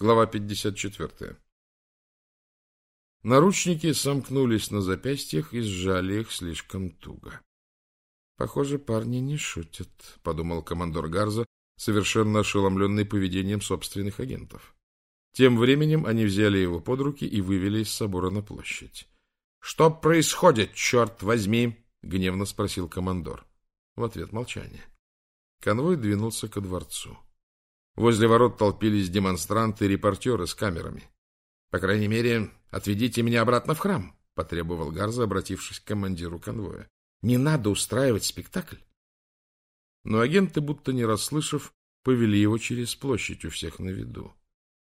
Глава 54. Наручники сомкнулись на запястьях и сжали их слишком туго. «Похоже, парни не шутят», — подумал командор Гарза, совершенно ошеломленный поведением собственных агентов. Тем временем они взяли его под руки и вывели из собора на площадь. — Что происходит, черт возьми? — гневно спросил командор. В ответ молчание. Конвой двинулся ко дворцу. Возле ворот толпились демонстранты и репортеры с камерами. — По крайней мере, отведите меня обратно в храм, — потребовал Гарза, обратившись к командиру конвоя. — Не надо устраивать спектакль. Но агенты, будто не расслышав, повели его через площадь у всех на виду.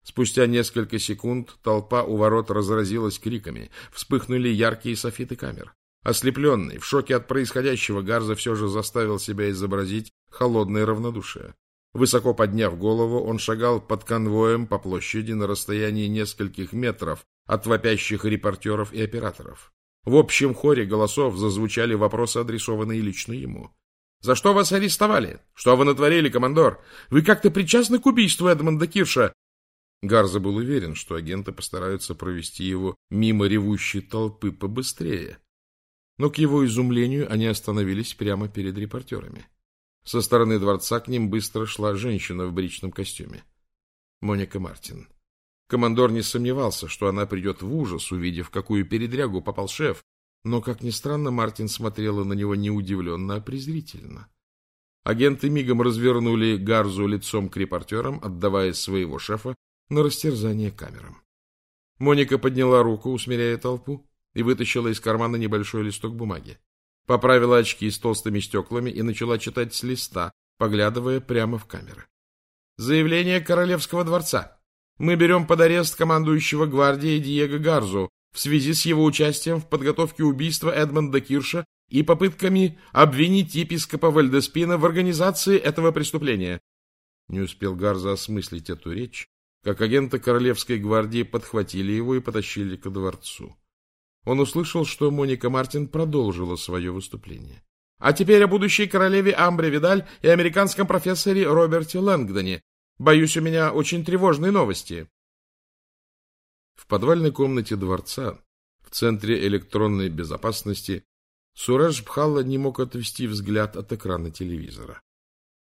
Спустя несколько секунд толпа у ворот разразилась криками, вспыхнули яркие софиты камер. Ослепленный, в шоке от происходящего, Гарза все же заставил себя изобразить холодное равнодушие. Высоко подняв голову, он шагал под конвоем по площади на расстоянии нескольких метров от вопящих репортеров и операторов. В общем хоре голосов зазвучали вопросы, адресованные лично ему. «За что вас арестовали? Что вы натворили, командор? Вы как-то причастны к убийству Эдмонда Кирша?» Гарза был уверен, что агенты постараются провести его мимо ревущей толпы побыстрее. Но к его изумлению они остановились прямо перед репортерами. Со стороны дворца к ним быстро шла женщина в бричном костюме. Моника Мартин. Командор не сомневался, что она придет в ужас, увидев, какую передрягу попал шеф, но, как ни странно, Мартин смотрела на него не удивленно, а презрительно. Агенты мигом развернули Гарзу лицом к репортерам, отдавая своего шефа на растерзание камерам. Моника подняла руку, усмиряя толпу, и вытащила из кармана небольшой листок бумаги. Поправила очки с толстыми стеклами и начала читать с листа, поглядывая прямо в камеры. Заявление Королевского дворца. Мы берем под арест командующего гвардией Диего Гарзу в связи с его участием в подготовке убийства Эдмонда Кирша и попытками обвинить епископа Вальдеспина в организации этого преступления. Не успел Гарза осмыслить эту речь, как агенты Королевской гвардии подхватили его и потащили ко дворцу он услышал, что Моника Мартин продолжила свое выступление. А теперь о будущей королеве Амбре Видаль и американском профессоре Роберте Лэнгдоне. Боюсь, у меня очень тревожные новости. В подвальной комнате дворца, в центре электронной безопасности, Сураж Бхалла не мог отвести взгляд от экрана телевизора.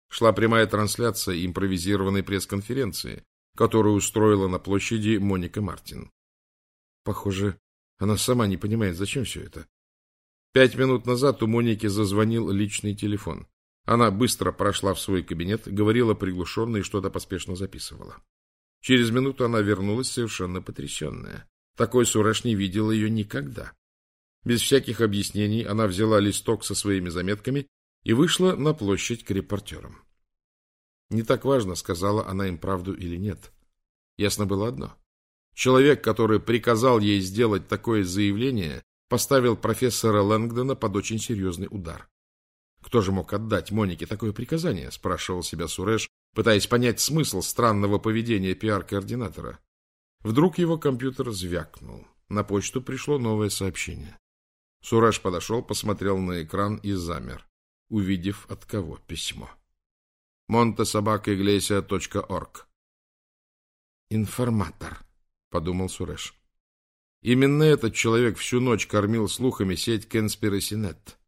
Шла прямая трансляция импровизированной пресс-конференции, которую устроила на площади Моника Мартин. Похоже, она сама не понимает, зачем все это. Пять минут назад у Моники зазвонил личный телефон. Она быстро прошла в свой кабинет, говорила приглушенно и что-то поспешно записывала. Через минуту она вернулась совершенно потрясенная. Такой Суреш не видел ее никогда. Без всяких объяснений она взяла листок со своими заметками и вышла на площадь к репортерам. Не так важно, сказала она им правду или нет. Ясно было одно. Человек, который приказал ей сделать такое заявление, поставил профессора Лэнгдона под очень серьезный удар. Кто же мог отдать Монике такое приказание, спрашивал себя Суреш, пытаясь понять смысл странного поведения пиар-координатора. Вдруг его компьютер звякнул. На почту пришло новое сообщение. Суреш подошел, посмотрел на экран и замер, увидев от кого письмо. montesabaka.iglesia.org Информатор. — подумал Суреш. Именно этот человек всю ночь кормил слухами сеть Конспирасинет.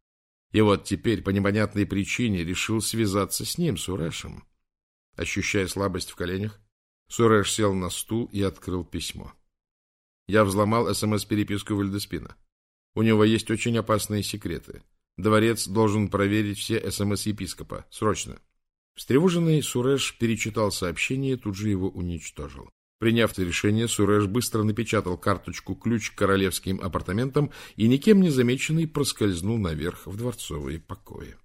И вот теперь, по непонятной причине, решил связаться с ним, Сурешем. Ощущая слабость в коленях, Суреш сел на стул и открыл письмо. Я взломал СМС-переписку Вальдеспина. У него есть очень опасные секреты. Дворец должен проверить все СМС епископа. Срочно. Встревоженный Суреш перечитал сообщение и тут же его уничтожил. Приняв решение, Суреш быстро напечатал карточку-ключ к королевским апартаментам и никем не замеченный проскользнул наверх в дворцовые покои.